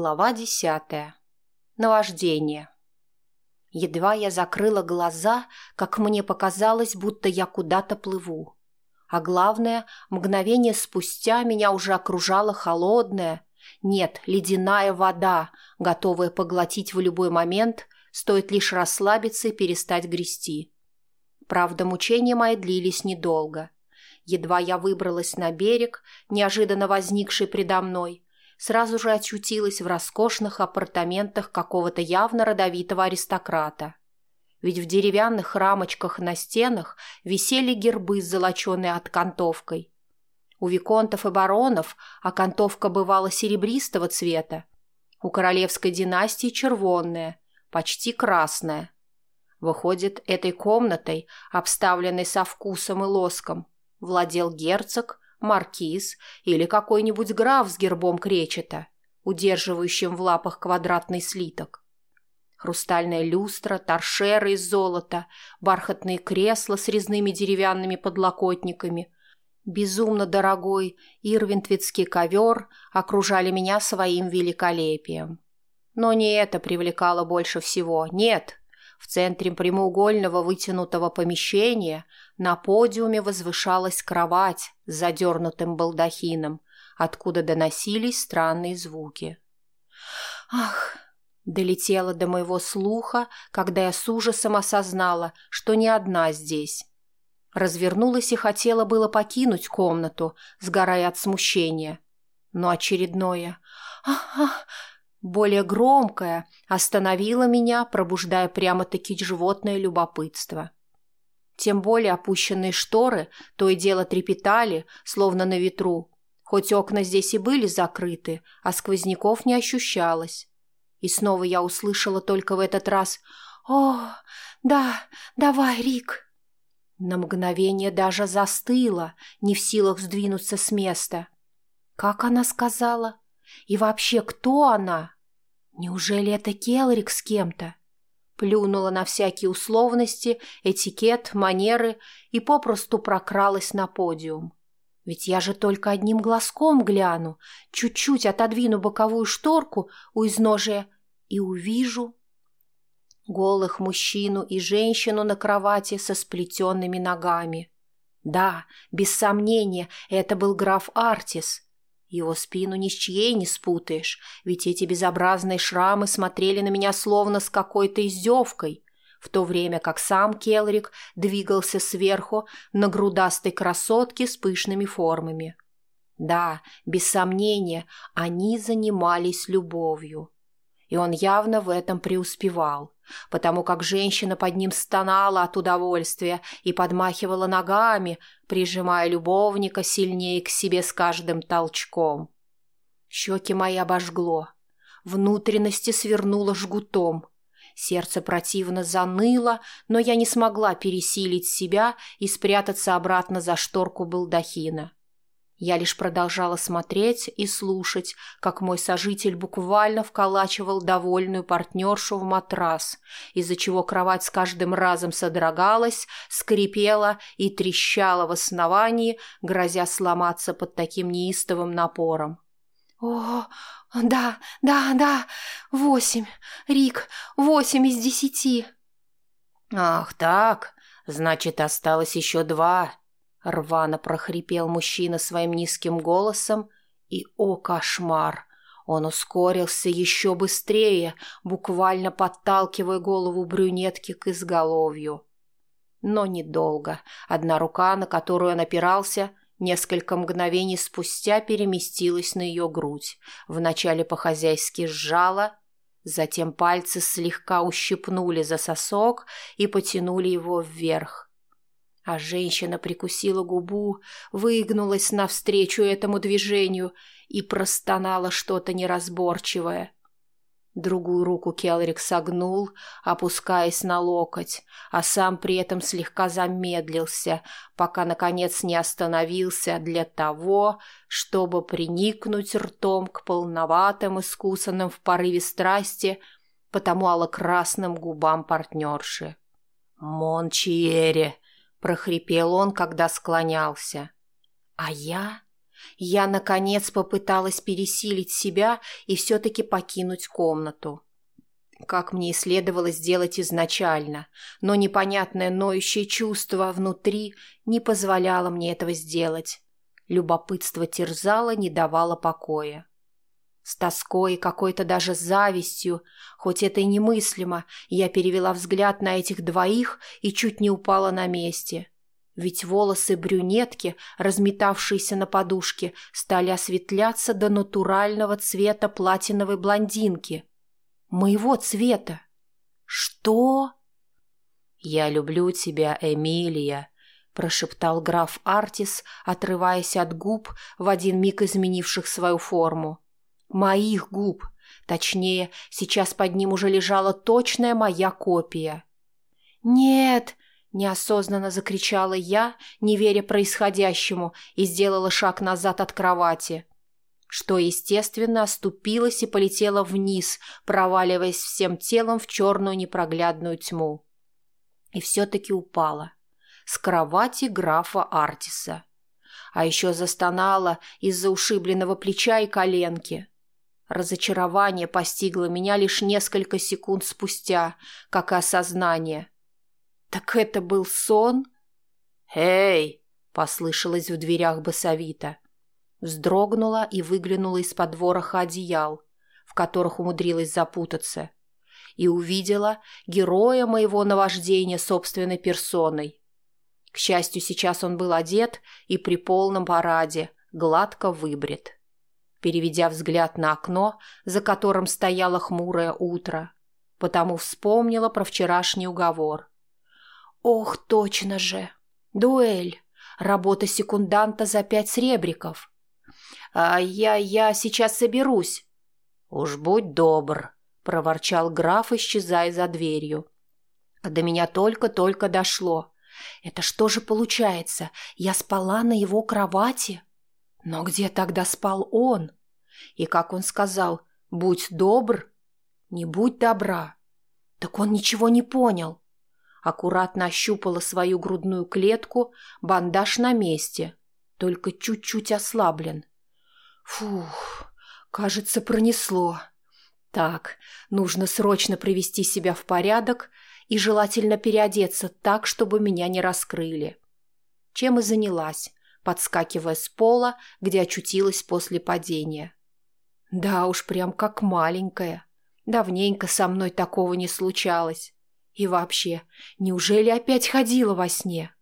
Глава десятая. Наваждение. Едва я закрыла глаза, как мне показалось, будто я куда-то плыву. А главное, мгновение спустя меня уже окружала холодная, нет, ледяная вода, готовая поглотить в любой момент, стоит лишь расслабиться и перестать грести. Правда, мучения мои длились недолго. Едва я выбралась на берег, неожиданно возникший предо мной – сразу же очутилась в роскошных апартаментах какого-то явно родовитого аристократа. Ведь в деревянных рамочках на стенах висели гербы с золоченой откантовкой. У виконтов и баронов окантовка бывала серебристого цвета, у королевской династии червонная, почти красная. Выходит, этой комнатой, обставленной со вкусом и лоском, владел герцог, маркиз или какой-нибудь граф с гербом кречета, удерживающим в лапах квадратный слиток. Хрустальная люстра, торшеры из золота, бархатные кресла с резными деревянными подлокотниками, безумно дорогой ирвинтвитский ковер окружали меня своим великолепием. Но не это привлекало больше всего, нет. В центре прямоугольного вытянутого помещения на подиуме возвышалась кровать с задернутым балдахином, откуда доносились странные звуки. «Ах!» Долетело до моего слуха, когда я с ужасом осознала, что не одна здесь. Развернулась и хотела было покинуть комнату, сгорая от смущения. Но очередное «Ах-ах!» более громкое, остановило меня, пробуждая прямо-таки животное любопытство. Тем более опущенные шторы то и дело трепетали, словно на ветру, хоть окна здесь и были закрыты, а сквозняков не ощущалось. И снова я услышала только в этот раз «О, да, давай, Рик!» На мгновение даже застыла, не в силах сдвинуться с места. Как она сказала? И вообще, кто она? Неужели это Келрик с кем-то? Плюнула на всякие условности, этикет, манеры и попросту прокралась на подиум. Ведь я же только одним глазком гляну, чуть-чуть отодвину боковую шторку у изножия и увижу голых мужчину и женщину на кровати со сплетенными ногами. Да, без сомнения, это был граф Артис — его спину ни с чьей не спутаешь, ведь эти безобразные шрамы смотрели на меня словно с какой-то издевкой, в то время как сам Келрик двигался сверху на грудастой красотке с пышными формами. Да, без сомнения, они занимались любовью. И он явно в этом преуспевал потому как женщина под ним стонала от удовольствия и подмахивала ногами, прижимая любовника сильнее к себе с каждым толчком. Щеки мои обожгло, внутренности свернуло жгутом. Сердце противно заныло, но я не смогла пересилить себя и спрятаться обратно за шторку балдахина. Я лишь продолжала смотреть и слушать, как мой сожитель буквально вколачивал довольную партнершу в матрас, из-за чего кровать с каждым разом содрогалась, скрипела и трещала в основании, грозя сломаться под таким неистовым напором. «О, да, да, да, восемь, Рик, восемь из десяти!» «Ах так, значит, осталось еще два!» Рвано прохрипел мужчина своим низким голосом, и, о кошмар, он ускорился еще быстрее, буквально подталкивая голову брюнетки к изголовью. Но недолго. Одна рука, на которую он опирался, несколько мгновений спустя переместилась на ее грудь. Вначале по-хозяйски сжала, затем пальцы слегка ущипнули за сосок и потянули его вверх. А женщина прикусила губу, выгнулась навстречу этому движению и простонала что-то неразборчивое. Другую руку Келрик согнул, опускаясь на локоть, а сам при этом слегка замедлился, пока, наконец, не остановился для того, чтобы приникнуть ртом к полноватым, искусанным в порыве страсти, потому алокрасным губам партнерши. «Мончиере!» — прохрипел он, когда склонялся. А я... Я, наконец, попыталась пересилить себя и все-таки покинуть комнату. Как мне и следовало сделать изначально, но непонятное ноющее чувство внутри не позволяло мне этого сделать. Любопытство терзало, не давало покоя. С тоской и какой-то даже завистью, хоть это и немыслимо, я перевела взгляд на этих двоих и чуть не упала на месте. Ведь волосы брюнетки, разметавшиеся на подушке, стали осветляться до натурального цвета платиновой блондинки. Моего цвета. Что? «Я люблю тебя, Эмилия», — прошептал граф Артис, отрываясь от губ, в один миг изменивших свою форму. «Моих губ. Точнее, сейчас под ним уже лежала точная моя копия». «Нет!» Неосознанно закричала я, не веря происходящему, и сделала шаг назад от кровати. Что, естественно, оступилась и полетела вниз, проваливаясь всем телом в черную непроглядную тьму. И все-таки упала. С кровати графа Артиса. А еще застонала из-за ушибленного плеча и коленки. Разочарование постигло меня лишь несколько секунд спустя, как и осознание – так это был сон? «Эй!» — послышалось в дверях басовито. Вздрогнула и выглянула из-под вороха одеял, в которых умудрилась запутаться, и увидела героя моего наваждения собственной персоной. К счастью, сейчас он был одет и при полном параде, гладко выбрит. Переведя взгляд на окно, за которым стояло хмурое утро, потому вспомнила про вчерашний уговор. Ох, точно же. Дуэль. Работа секунданта за пять сребриков. А я, я сейчас соберусь. Уж будь добр, проворчал граф, исчезая за дверью. До меня только-только дошло. Это что же получается? Я спала на его кровати? Но где тогда спал он? И как он сказал, будь добр, не будь добра. Так он ничего не понял аккуратно ощупала свою грудную клетку, бандаж на месте, только чуть-чуть ослаблен. Фух, кажется, пронесло. Так, нужно срочно привести себя в порядок и желательно переодеться так, чтобы меня не раскрыли. Чем и занялась, подскакивая с пола, где очутилась после падения. Да уж, прям как маленькая. Давненько со мной такого не случалось. И вообще, неужели опять ходила во сне?